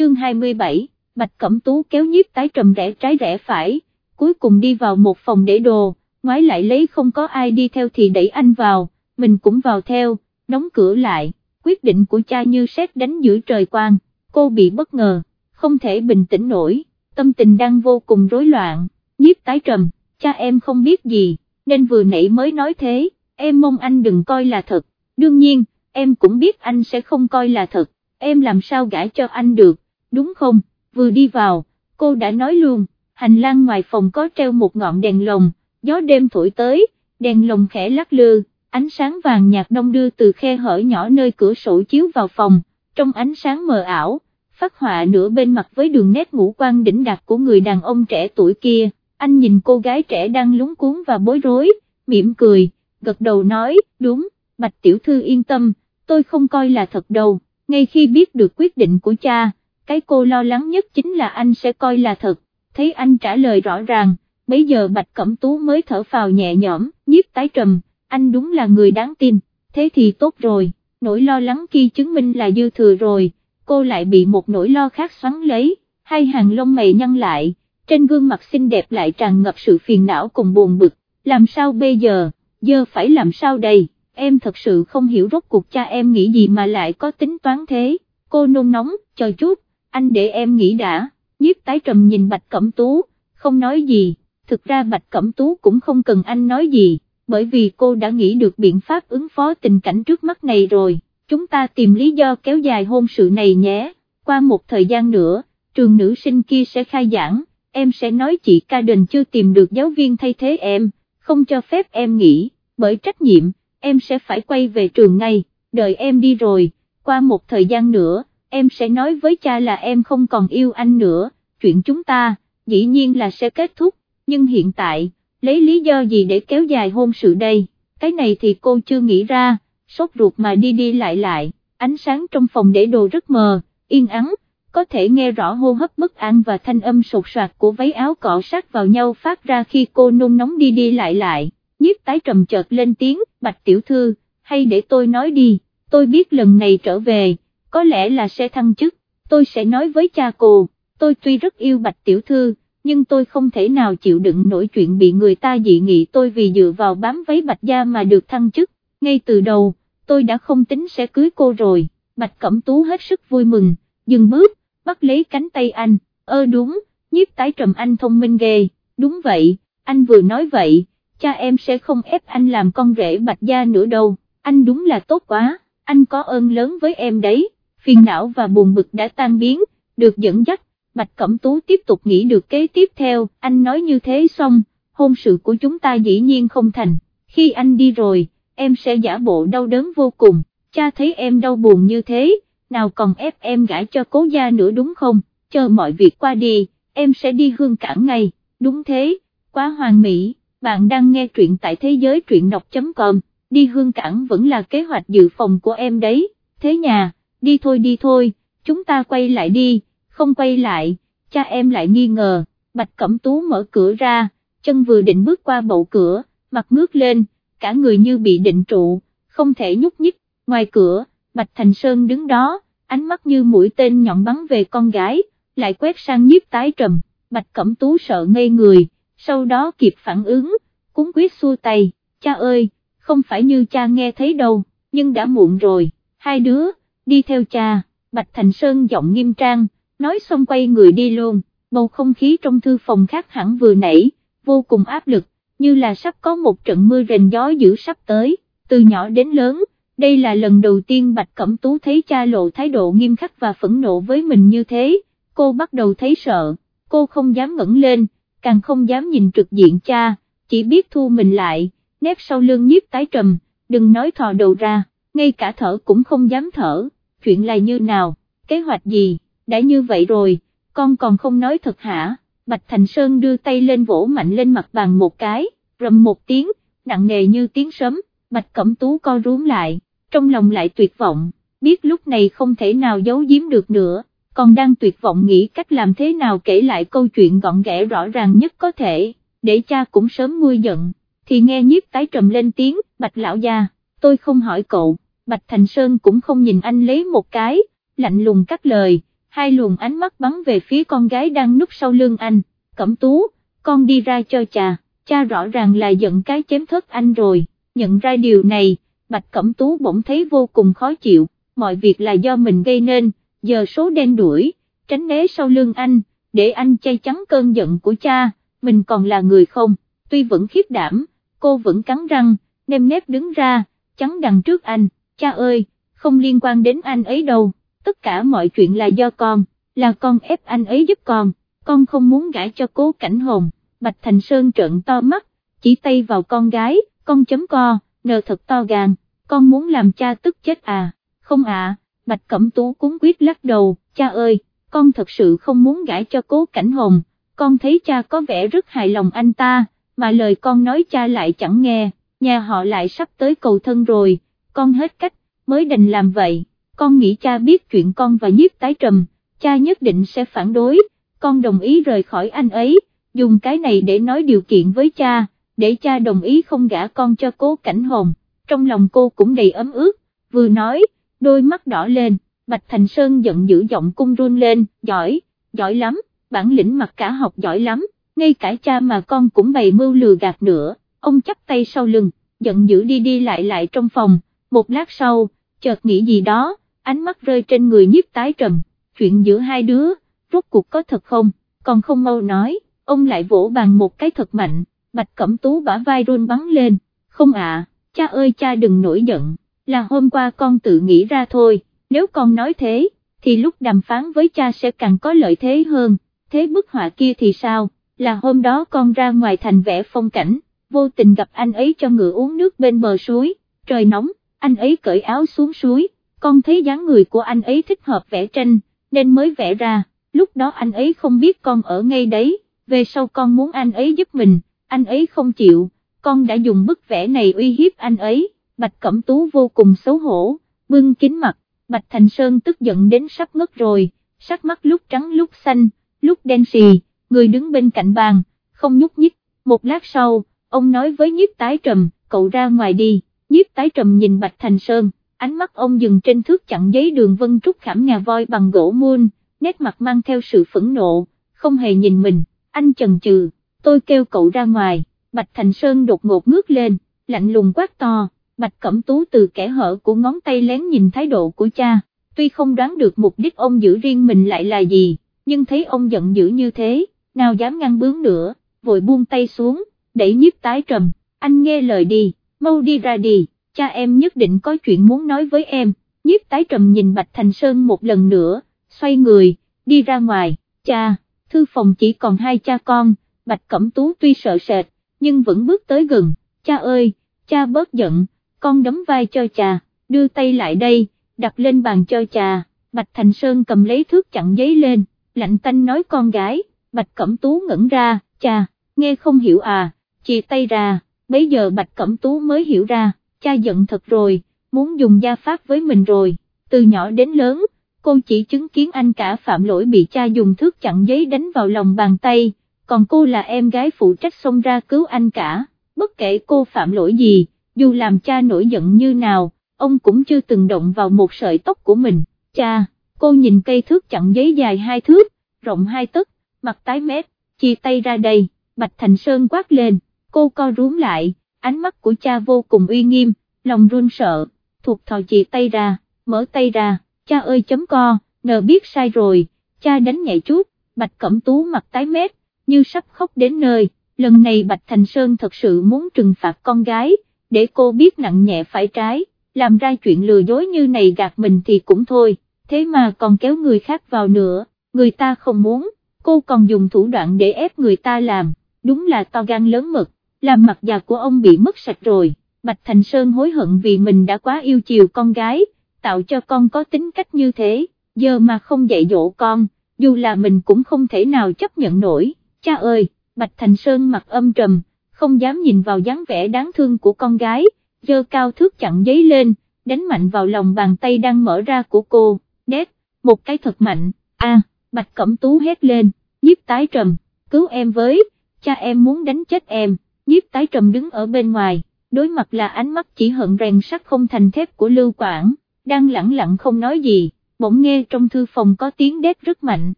chương 27, Bạch Cẩm Tú kéo nhiếp tái trầm rẽ trái rẽ phải, cuối cùng đi vào một phòng để đồ, ngoái lại lấy không có ai đi theo thì đẩy anh vào, mình cũng vào theo, đóng cửa lại, quyết định của cha như sét đánh giữa trời quang, cô bị bất ngờ, không thể bình tĩnh nổi, tâm tình đang vô cùng rối loạn, nhiếp tái trầm, cha em không biết gì, nên vừa nãy mới nói thế, em mong anh đừng coi là thật, đương nhiên, em cũng biết anh sẽ không coi là thật, em làm sao gãi cho anh được, đúng không, vừa đi vào, cô đã nói luôn, hành lang ngoài phòng có treo một ngọn đèn lồng, gió đêm thổi tới, đèn lồng khẽ lắc lư, ánh sáng vàng nhạt đông đưa từ khe hở nhỏ nơi cửa sổ chiếu vào phòng, trong ánh sáng mờ ảo, phát họa nửa bên mặt với đường nét ngũ quan đỉnh đạt của người đàn ông trẻ tuổi kia, anh nhìn cô gái trẻ đang lúng cuốn và bối rối, mỉm cười, gật đầu nói, đúng, Bạch Tiểu Thư yên tâm, tôi không coi là thật đâu, ngay khi biết được quyết định của cha, cái cô lo lắng nhất chính là anh sẽ coi là thật, thấy anh trả lời rõ ràng, bây giờ Bạch Cẩm Tú mới thở phào nhẹ nhõm, nhiếp tái trầm, anh đúng là người đáng tin, thế thì tốt rồi, nỗi lo lắng kia chứng minh là dư thừa rồi, cô lại bị một nỗi lo khác xoắn lấy, hai hàng lông mày nhăn lại, trên gương mặt xinh đẹp lại tràn ngập sự phiền não cùng buồn bực, làm sao bây giờ, giờ phải làm sao đây, em thật sự không hiểu rốt cuộc cha em nghĩ gì mà lại có tính toán thế, cô nôn nóng, chờ chút, anh để em nghĩ đã, nhiếp tái trầm nhìn Bạch Cẩm Tú, không nói gì, thực ra Bạch Cẩm Tú cũng không cần anh nói gì, bởi vì cô đã nghĩ được biện pháp ứng phó tình cảnh trước mắt này rồi, chúng ta tìm lý do kéo dài hôn sự này nhé, qua một thời gian nữa, trường nữ sinh kia sẽ khai giảng, em sẽ nói chị ca đình chưa tìm được giáo viên thay thế em, không cho phép em nghỉ, bởi trách nhiệm, em sẽ phải quay về trường ngay, đợi em đi rồi, qua một thời gian nữa, em sẽ nói với cha là em không còn yêu anh nữa, chuyện chúng ta, dĩ nhiên là sẽ kết thúc, nhưng hiện tại, lấy lý do gì để kéo dài hôn sự đây, cái này thì cô chưa nghĩ ra, sốt ruột mà đi đi lại lại, ánh sáng trong phòng để đồ rất mờ, yên ắng, có thể nghe rõ hô hấp bất an và thanh âm sột soạt của váy áo cọ sát vào nhau phát ra khi cô nôn nóng đi đi lại lại, nhiếp tái trầm chợt lên tiếng, bạch tiểu thư, hay để tôi nói đi, tôi biết lần này trở về, có lẽ là sẽ thăng chức, tôi sẽ nói với cha cô, tôi tuy rất yêu bạch tiểu thư, nhưng tôi không thể nào chịu đựng nổi chuyện bị người ta dị nghị tôi vì dựa vào bám váy bạch gia mà được thăng chức, ngay từ đầu, tôi đã không tính sẽ cưới cô rồi, bạch cẩm tú hết sức vui mừng, dừng bước, bắt lấy cánh tay anh, ơ đúng, nhiếp tái trầm anh thông minh ghê, đúng vậy, anh vừa nói vậy, cha em sẽ không ép anh làm con rể bạch gia nữa đâu, anh đúng là tốt quá, anh có ơn lớn với em đấy, phiền não và buồn bực đã tan biến, được dẫn dắt, Bạch Cẩm Tú tiếp tục nghĩ được kế tiếp theo, anh nói như thế xong, hôn sự của chúng ta dĩ nhiên không thành, khi anh đi rồi, em sẽ giả bộ đau đớn vô cùng, cha thấy em đau buồn như thế, nào còn ép em gãi cho cố gia nữa đúng không, chờ mọi việc qua đi, em sẽ đi hương cảng ngay, đúng thế, quá hoàn mỹ, bạn đang nghe truyện tại thế giới truyện đọc.com, đi hương cảng vẫn là kế hoạch dự phòng của em đấy, thế nhà, đi thôi đi thôi, chúng ta quay lại đi, không quay lại, cha em lại nghi ngờ, Bạch Cẩm Tú mở cửa ra, chân vừa định bước qua bậu cửa, mặt ngước lên, cả người như bị định trụ, không thể nhúc nhích, ngoài cửa, Bạch Thành Sơn đứng đó, ánh mắt như mũi tên nhọn bắn về con gái, lại quét sang nhiếp tái trầm, Bạch Cẩm Tú sợ ngây người, sau đó kịp phản ứng, cúng quyết xua tay, cha ơi, không phải như cha nghe thấy đâu, nhưng đã muộn rồi, hai đứa, đi theo cha, Bạch Thành Sơn giọng nghiêm trang, nói xong quay người đi luôn, bầu không khí trong thư phòng khác hẳn vừa nãy, vô cùng áp lực, như là sắp có một trận mưa rền gió dữ sắp tới, từ nhỏ đến lớn, đây là lần đầu tiên Bạch Cẩm Tú thấy cha lộ thái độ nghiêm khắc và phẫn nộ với mình như thế, cô bắt đầu thấy sợ, cô không dám ngẩng lên, càng không dám nhìn trực diện cha, chỉ biết thu mình lại, nép sau lưng nhiếp tái trầm, đừng nói thò đầu ra, ngay cả thở cũng không dám thở, chuyện là như nào, kế hoạch gì, đã như vậy rồi, con còn không nói thật hả, Bạch Thành Sơn đưa tay lên vỗ mạnh lên mặt bàn một cái, rầm một tiếng, nặng nề như tiếng sấm, Bạch Cẩm Tú co rúm lại, trong lòng lại tuyệt vọng, biết lúc này không thể nào giấu giếm được nữa, còn đang tuyệt vọng nghĩ cách làm thế nào kể lại câu chuyện gọn ghẽ rõ ràng nhất có thể, để cha cũng sớm nguôi giận, thì nghe nhiếp tái trầm lên tiếng, Bạch Lão Gia, tôi không hỏi cậu, Bạch Thành Sơn cũng không nhìn anh lấy một cái, lạnh lùng cắt lời, hai luồng ánh mắt bắn về phía con gái đang núp sau lưng anh, cẩm tú, con đi ra cho cha, cha rõ ràng là giận cái chém thớt anh rồi, nhận ra điều này, Bạch Cẩm Tú bỗng thấy vô cùng khó chịu, mọi việc là do mình gây nên, giờ số đen đuổi, tránh né sau lưng anh, để anh chay chắn cơn giận của cha, mình còn là người không, tuy vẫn khiếp đảm, cô vẫn cắn răng, nêm nếp đứng ra, chắn đằng trước anh, cha ơi, không liên quan đến anh ấy đâu, tất cả mọi chuyện là do con, là con ép anh ấy giúp con, con không muốn gãi cho cố cảnh hồn, Bạch Thành Sơn trợn to mắt, chỉ tay vào con gái, con chấm co, nờ thật to gàng, con muốn làm cha tức chết à, không à, Bạch Cẩm Tú cúng quyết lắc đầu, cha ơi, con thật sự không muốn gãi cho cố cảnh hồn, con thấy cha có vẻ rất hài lòng anh ta, mà lời con nói cha lại chẳng nghe, nhà họ lại sắp tới cầu thân rồi, con hết cách, mới đành làm vậy, con nghĩ cha biết chuyện con và nhiếp tái trầm, cha nhất định sẽ phản đối, con đồng ý rời khỏi anh ấy, dùng cái này để nói điều kiện với cha, để cha đồng ý không gả con cho cố cảnh hồn, trong lòng cô cũng đầy ấm ướt, vừa nói, đôi mắt đỏ lên, Bạch Thành Sơn giận dữ giọng cung run lên, giỏi, giỏi lắm, bản lĩnh mặt cả học giỏi lắm, ngay cả cha mà con cũng bày mưu lừa gạt nữa, ông chắp tay sau lưng, giận dữ đi đi lại lại trong phòng, một lát sau, chợt nghĩ gì đó, ánh mắt rơi trên người nhiếp tái trầm, chuyện giữa hai đứa, rốt cuộc có thật không, còn không mau nói, ông lại vỗ bàn một cái thật mạnh, bạch cẩm tú bả vai run bắn lên, không ạ, cha ơi cha đừng nổi giận, là hôm qua con tự nghĩ ra thôi, nếu con nói thế, thì lúc đàm phán với cha sẽ càng có lợi thế hơn, thế bức họa kia thì sao, là hôm đó con ra ngoài thành vẽ phong cảnh, vô tình gặp anh ấy cho ngựa uống nước bên bờ suối, trời nóng, anh ấy cởi áo xuống suối, con thấy dáng người của anh ấy thích hợp vẽ tranh, nên mới vẽ ra, lúc đó anh ấy không biết con ở ngay đấy, về sau con muốn anh ấy giúp mình, anh ấy không chịu, con đã dùng bức vẽ này uy hiếp anh ấy, Bạch Cẩm Tú vô cùng xấu hổ, bưng kính mặt, Bạch Thành Sơn tức giận đến sắp ngất rồi, sắc mắt lúc trắng lúc xanh, lúc đen xì, người đứng bên cạnh bàn, không nhúc nhích, một lát sau, ông nói với nhiếp tái trầm, cậu ra ngoài đi, nhiếp tái trầm nhìn Bạch Thành Sơn, ánh mắt ông dừng trên thước chặn giấy đường vân trúc khảm ngà voi bằng gỗ muôn, nét mặt mang theo sự phẫn nộ, không hề nhìn mình, anh chần chừ, tôi kêu cậu ra ngoài, Bạch Thành Sơn đột ngột ngước lên, lạnh lùng quát to, Bạch Cẩm Tú từ kẻ hở của ngón tay lén nhìn thái độ của cha, tuy không đoán được mục đích ông giữ riêng mình lại là gì, nhưng thấy ông giận dữ như thế, nào dám ngăn bướng nữa, vội buông tay xuống, đẩy nhiếp tái trầm, anh nghe lời đi, mau đi ra đi, cha em nhất định có chuyện muốn nói với em, nhiếp tái trầm nhìn Bạch Thành Sơn một lần nữa, xoay người, đi ra ngoài, cha, thư phòng chỉ còn hai cha con, Bạch Cẩm Tú tuy sợ sệt, nhưng vẫn bước tới gần, cha ơi, cha bớt giận, con đấm vai cho cha, đưa tay lại đây, đặt lên bàn cho cha, Bạch Thành Sơn cầm lấy thước chặn giấy lên, lạnh tanh nói con gái, Bạch Cẩm Tú ngẩn ra, cha, nghe không hiểu à, chia tay ra, bấy giờ Bạch Cẩm Tú mới hiểu ra, cha giận thật rồi, muốn dùng gia pháp với mình rồi, từ nhỏ đến lớn, cô chỉ chứng kiến anh cả phạm lỗi bị cha dùng thước chặn giấy đánh vào lòng bàn tay, còn cô là em gái phụ trách xông ra cứu anh cả, bất kể cô phạm lỗi gì, dù làm cha nổi giận như nào, ông cũng chưa từng động vào một sợi tóc của mình, cha, cô nhìn cây thước chặn giấy dài hai thước, rộng hai tấc, mặt tái mét, chia tay ra đây, Bạch Thành Sơn quát lên, cô co rúm lại, ánh mắt của cha vô cùng uy nghiêm, lòng run sợ, thuộc thò chị tay ra, mở tay ra, cha ơi chấm co, nờ biết sai rồi, cha đánh nhẹ chút, Bạch Cẩm Tú mặt tái mét, như sắp khóc đến nơi, lần này Bạch Thành Sơn thật sự muốn trừng phạt con gái, để cô biết nặng nhẹ phải trái, làm ra chuyện lừa dối như này gạt mình thì cũng thôi, thế mà còn kéo người khác vào nữa, người ta không muốn, cô còn dùng thủ đoạn để ép người ta làm, đúng là to gan lớn mực, làm mặt già của ông bị mất sạch rồi, Bạch Thành Sơn hối hận vì mình đã quá yêu chiều con gái, tạo cho con có tính cách như thế, giờ mà không dạy dỗ con, dù là mình cũng không thể nào chấp nhận nổi, cha ơi, Bạch Thành Sơn mặt âm trầm, không dám nhìn vào dáng vẻ đáng thương của con gái, dơ cao thước chặn giấy lên, đánh mạnh vào lòng bàn tay đang mở ra của cô, đét, một cái thật mạnh, a, Bạch Cẩm Tú hét lên, nhiếp tái trầm, cứu em với, cha em muốn đánh chết em, nhiếp tái trầm đứng ở bên ngoài, đối mặt là ánh mắt chỉ hận rèn sắt không thành thép của Lưu Quảng, đang lặng lặng không nói gì, bỗng nghe trong thư phòng có tiếng đét rất mạnh,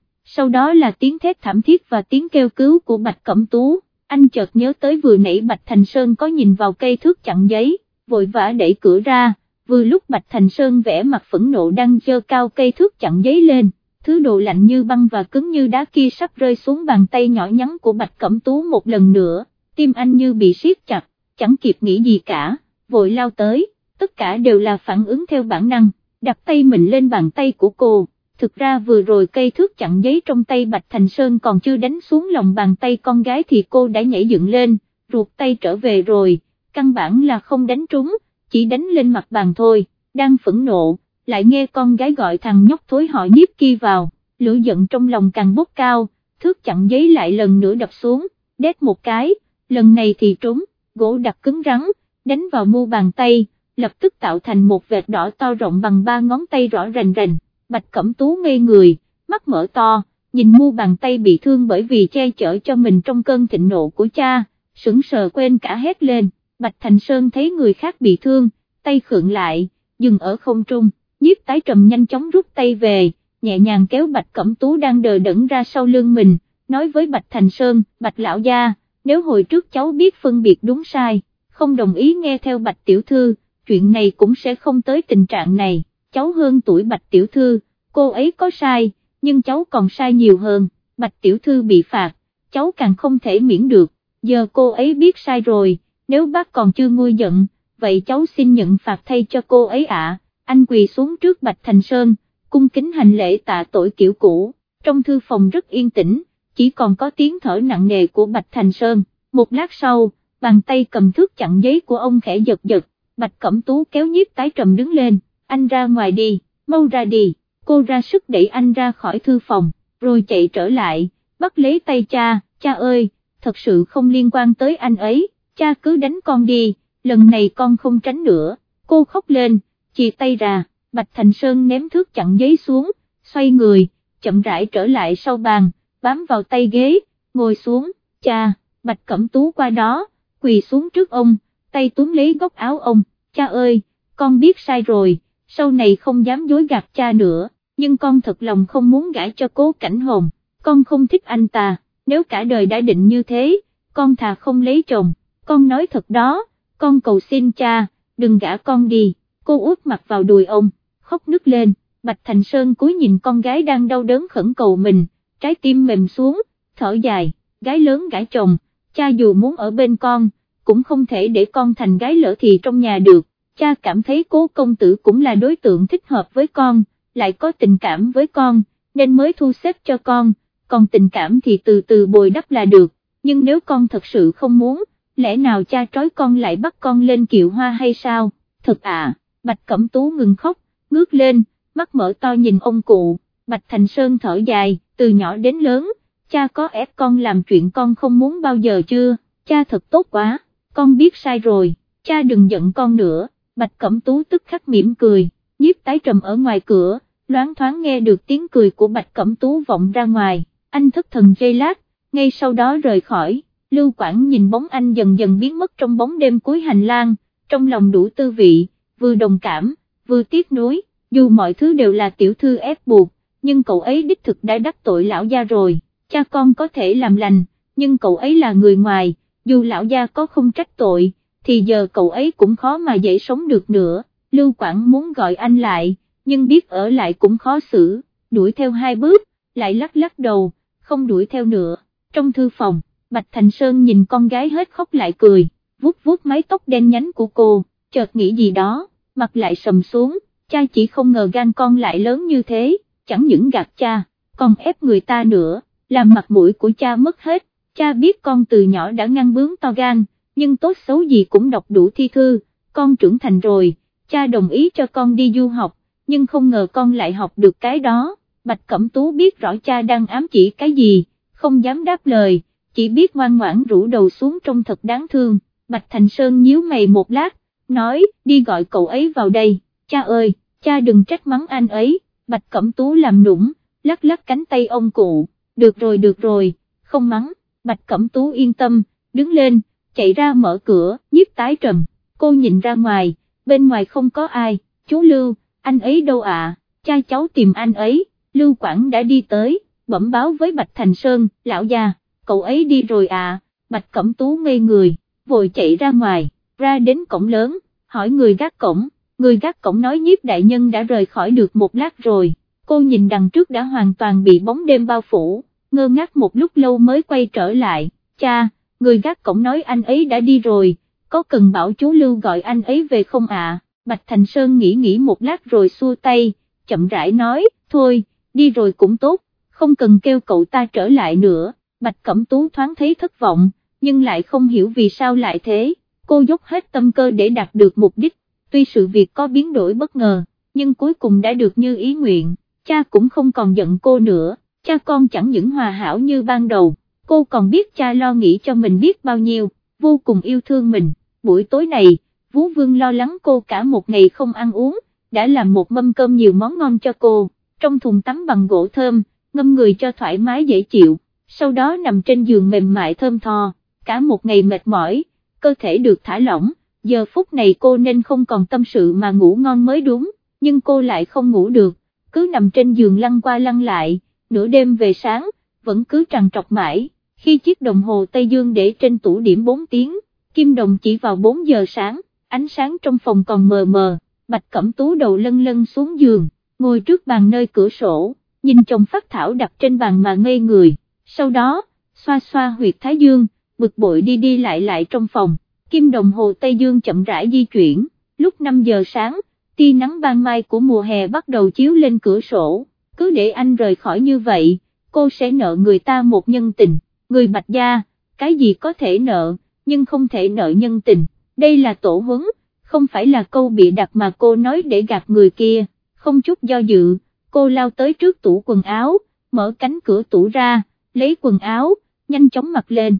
sau đó là tiếng thét thảm thiết và tiếng kêu cứu của Bạch Cẩm Tú, anh chợt nhớ tới vừa nãy Bạch Thành Sơn có nhìn vào cây thước chặn giấy, vội vã đẩy cửa ra, vừa lúc Bạch Thành Sơn vẽ mặt phẫn nộ đang dơ cao cây thước chặn giấy lên, thứ đồ lạnh như băng và cứng như đá kia sắp rơi xuống bàn tay nhỏ nhắn của Bạch Cẩm Tú một lần nữa, tim anh như bị siết chặt, chẳng kịp nghĩ gì cả, vội lao tới, tất cả đều là phản ứng theo bản năng, đặt tay mình lên bàn tay của cô, thực ra vừa rồi cây thước chặn giấy trong tay Bạch Thành Sơn còn chưa đánh xuống lòng bàn tay con gái thì cô đã nhảy dựng lên, ruột tay trở về rồi, căn bản là không đánh trúng, chỉ đánh lên mặt bàn thôi, đang phẫn nộ, lại nghe con gái gọi thằng nhóc thối họ nhiếp kia vào, lửa giận trong lòng càng bốc cao, thước chặn giấy lại lần nữa đập xuống, đét một cái, lần này thì trúng, gỗ đặc cứng rắn, đánh vào mu bàn tay, lập tức tạo thành một vệt đỏ to rộng bằng ba ngón tay rõ rành rành, bạch cẩm tú ngây người, mắt mở to, nhìn mu bàn tay bị thương bởi vì che chở cho mình trong cơn thịnh nộ của cha, sững sờ quên cả hét lên, bạch thành sơn thấy người khác bị thương, tay khượng lại, dừng ở không trung, nhiếp tái trầm nhanh chóng rút tay về, nhẹ nhàng kéo bạch cẩm tú đang đờ đẫn ra sau lưng mình, nói với bạch thành sơn, bạch lão gia, nếu hồi trước cháu biết phân biệt đúng sai, không đồng ý nghe theo bạch tiểu thư, chuyện này cũng sẽ không tới tình trạng này, cháu hơn tuổi bạch tiểu thư, cô ấy có sai, nhưng cháu còn sai nhiều hơn, bạch tiểu thư bị phạt, cháu càng không thể miễn được, giờ cô ấy biết sai rồi, nếu bác còn chưa nguôi giận, vậy cháu xin nhận phạt thay cho cô ấy ạ, anh quỳ xuống trước bạch thành sơn, cung kính hành lễ tạ tội kiểu cũ, trong thư phòng rất yên tĩnh, chỉ còn có tiếng thở nặng nề của bạch thành sơn, một lát sau, bàn tay cầm thước chặn giấy của ông khẽ giật giật, Bạch Cẩm Tú kéo nhiếp tái trầm đứng lên, anh ra ngoài đi, mau ra đi, cô ra sức đẩy anh ra khỏi thư phòng, rồi chạy trở lại, bắt lấy tay cha, cha ơi, thật sự không liên quan tới anh ấy, cha cứ đánh con đi, lần này con không tránh nữa, cô khóc lên, chì tay ra, Bạch Thành Sơn ném thước chặn giấy xuống, xoay người, chậm rãi trở lại sau bàn, bám vào tay ghế, ngồi xuống, cha, Bạch Cẩm Tú qua đó, quỳ xuống trước ông, tay túm lấy góc áo ông, cha ơi, con biết sai rồi, sau này không dám dối gạt cha nữa, nhưng con thật lòng không muốn gãi cho cố cảnh hồn, con không thích anh ta, nếu cả đời đã định như thế, con thà không lấy chồng, con nói thật đó, con cầu xin cha, đừng gả con đi, cô út mặt vào đùi ông, khóc nức lên, Bạch Thành Sơn cúi nhìn con gái đang đau đớn khẩn cầu mình, trái tim mềm xuống, thở dài, gái lớn gãi chồng, cha dù muốn ở bên con, cũng không thể để con thành gái lỡ thì trong nhà được, cha cảm thấy cố công tử cũng là đối tượng thích hợp với con, lại có tình cảm với con, nên mới thu xếp cho con, còn tình cảm thì từ từ bồi đắp là được, nhưng nếu con thật sự không muốn, lẽ nào cha trói con lại bắt con lên kiệu hoa hay sao, thật à, Bạch Cẩm Tú ngừng khóc, ngước lên, mắt mở to nhìn ông cụ, Bạch Thành Sơn thở dài, từ nhỏ đến lớn, cha có ép con làm chuyện con không muốn bao giờ chưa, cha thật tốt quá con biết sai rồi, cha đừng giận con nữa, Bạch Cẩm Tú tức khắc mỉm cười, nhiếp tái trầm ở ngoài cửa, loáng thoáng nghe được tiếng cười của Bạch Cẩm Tú vọng ra ngoài, anh thất thần dây lát, ngay sau đó rời khỏi, Lưu Quảng nhìn bóng anh dần dần biến mất trong bóng đêm cuối hành lang, trong lòng đủ tư vị, vừa đồng cảm, vừa tiếc nuối, dù mọi thứ đều là tiểu thư ép buộc, nhưng cậu ấy đích thực đã đắc tội lão gia rồi, cha con có thể làm lành, nhưng cậu ấy là người ngoài dù lão gia có không trách tội, thì giờ cậu ấy cũng khó mà dễ sống được nữa, Lưu Quảng muốn gọi anh lại, nhưng biết ở lại cũng khó xử, đuổi theo hai bước, lại lắc lắc đầu, không đuổi theo nữa, trong thư phòng, Bạch Thành Sơn nhìn con gái hết khóc lại cười, vuốt vuốt mái tóc đen nhánh của cô, chợt nghĩ gì đó, mặt lại sầm xuống, cha chỉ không ngờ gan con lại lớn như thế, chẳng những gạt cha, còn ép người ta nữa, làm mặt mũi của cha mất hết, cha biết con từ nhỏ đã ngăn bướng to gan, nhưng tốt xấu gì cũng đọc đủ thi thư, con trưởng thành rồi, cha đồng ý cho con đi du học, nhưng không ngờ con lại học được cái đó, Bạch Cẩm Tú biết rõ cha đang ám chỉ cái gì, không dám đáp lời, chỉ biết ngoan ngoãn rũ đầu xuống trông thật đáng thương, Bạch Thành Sơn nhíu mày một lát, nói, đi gọi cậu ấy vào đây, cha ơi, cha đừng trách mắng anh ấy, Bạch Cẩm Tú làm nũng, lắc lắc cánh tay ông cụ, được rồi được rồi, không mắng. Bạch Cẩm Tú yên tâm, đứng lên, chạy ra mở cửa, nhiếp tái trầm, cô nhìn ra ngoài, bên ngoài không có ai, chú Lưu, anh ấy đâu ạ, cha cháu tìm anh ấy, Lưu Quảng đã đi tới, bẩm báo với Bạch Thành Sơn, lão già, cậu ấy đi rồi à, Bạch Cẩm Tú ngây người, vội chạy ra ngoài, ra đến cổng lớn, hỏi người gác cổng, người gác cổng nói nhiếp đại nhân đã rời khỏi được một lát rồi, cô nhìn đằng trước đã hoàn toàn bị bóng đêm bao phủ, ngơ ngác một lúc lâu mới quay trở lại, cha, người gác cổng nói anh ấy đã đi rồi, có cần bảo chú Lưu gọi anh ấy về không ạ, Bạch Thành Sơn nghĩ nghĩ một lát rồi xua tay, chậm rãi nói, thôi, đi rồi cũng tốt, không cần kêu cậu ta trở lại nữa, Bạch Cẩm Tú thoáng thấy thất vọng, nhưng lại không hiểu vì sao lại thế, cô dốc hết tâm cơ để đạt được mục đích, tuy sự việc có biến đổi bất ngờ, nhưng cuối cùng đã được như ý nguyện, cha cũng không còn giận cô nữa, cha con chẳng những hòa hảo như ban đầu, cô còn biết cha lo nghĩ cho mình biết bao nhiêu, vô cùng yêu thương mình, buổi tối này, Vú Vương lo lắng cô cả một ngày không ăn uống, đã làm một mâm cơm nhiều món ngon cho cô, trong thùng tắm bằng gỗ thơm, ngâm người cho thoải mái dễ chịu, sau đó nằm trên giường mềm mại thơm tho, cả một ngày mệt mỏi, cơ thể được thả lỏng, giờ phút này cô nên không còn tâm sự mà ngủ ngon mới đúng, nhưng cô lại không ngủ được, cứ nằm trên giường lăn qua lăn lại, nửa đêm về sáng, vẫn cứ trằn trọc mãi, khi chiếc đồng hồ Tây Dương để trên tủ điểm 4 tiếng, kim đồng chỉ vào 4 giờ sáng, ánh sáng trong phòng còn mờ mờ, bạch cẩm tú đầu lân lân xuống giường, ngồi trước bàn nơi cửa sổ, nhìn chồng phát thảo đặt trên bàn mà ngây người, sau đó, xoa xoa huyệt thái dương, bực bội đi đi lại lại trong phòng, kim đồng hồ Tây Dương chậm rãi di chuyển, lúc 5 giờ sáng, tia nắng ban mai của mùa hè bắt đầu chiếu lên cửa sổ, cứ để anh rời khỏi như vậy, cô sẽ nợ người ta một nhân tình, người bạch gia, cái gì có thể nợ, nhưng không thể nợ nhân tình, đây là tổ huấn, không phải là câu bị đặt mà cô nói để gạt người kia, không chút do dự, cô lao tới trước tủ quần áo, mở cánh cửa tủ ra, lấy quần áo, nhanh chóng mặc lên.